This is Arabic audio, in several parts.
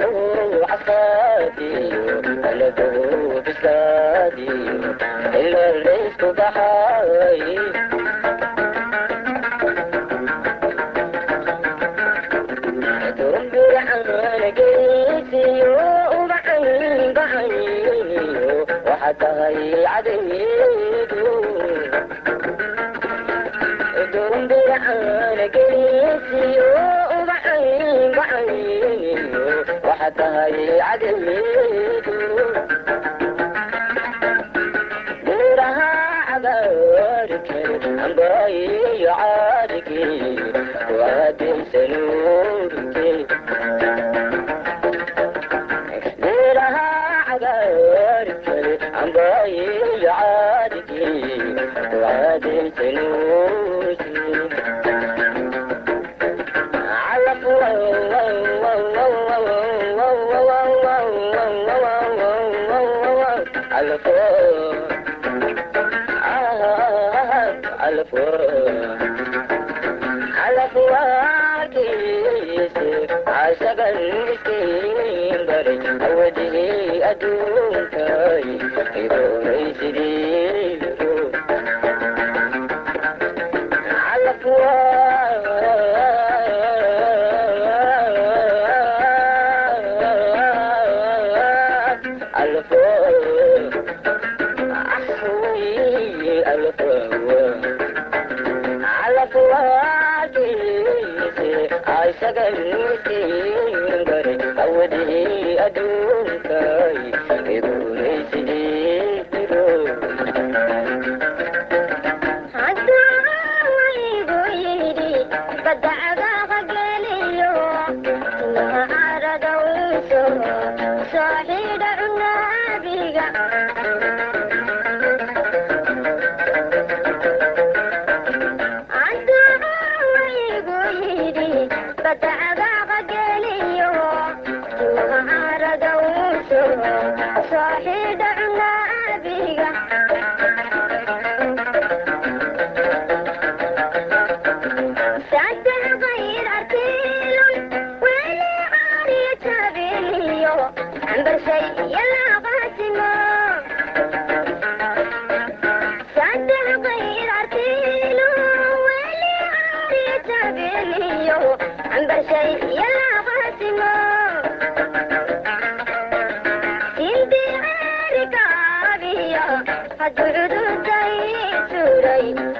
بلده عفادي بلده بسادي إلا ليس ضحايا وحتى هي عديد دون برحان قريسي وبحين بحين حتى يعدل الفوق على يسير عسب المسكين برج وجهي أدوم تاي يدوري سديلكو على فواك الفوق أحوي الفوق isaga mulkiiyo gare awadii aduunkaay idunaysidii jiro hadda waygu yidhi badca صاحي دعنا أبيك. ساده غير أرتيل ولا عاري تابي عم برسي يلا غاسمة ساده غير أرتيل ولا عاري تابي عم برسي يلا غاسمة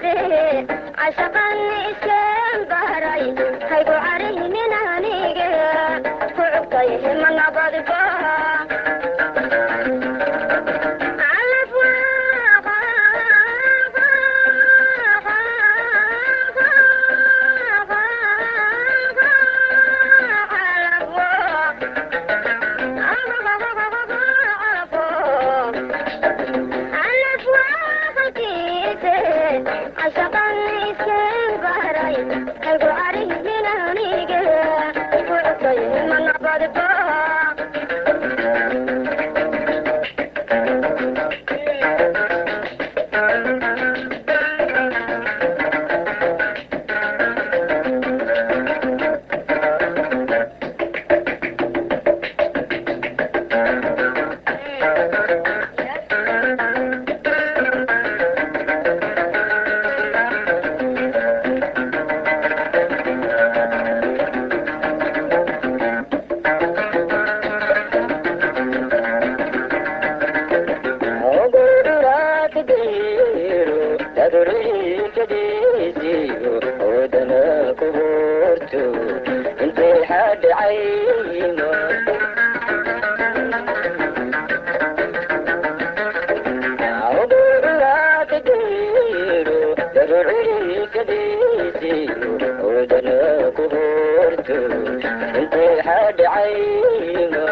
فيه عشقا اسكندري هيقو عريه من هنيقه فعبطيه من ضربه کرتا kadiro daduri kadisiyo wadana kuburto intay xadhacayno wadana kuburto intay xadhacayno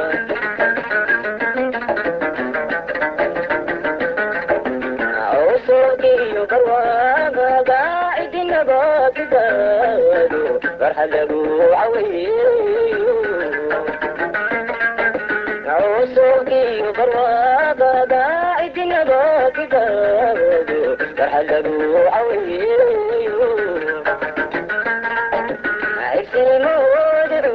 awsoogiyo barwaaqaga kigaado farxad lagu caweeyo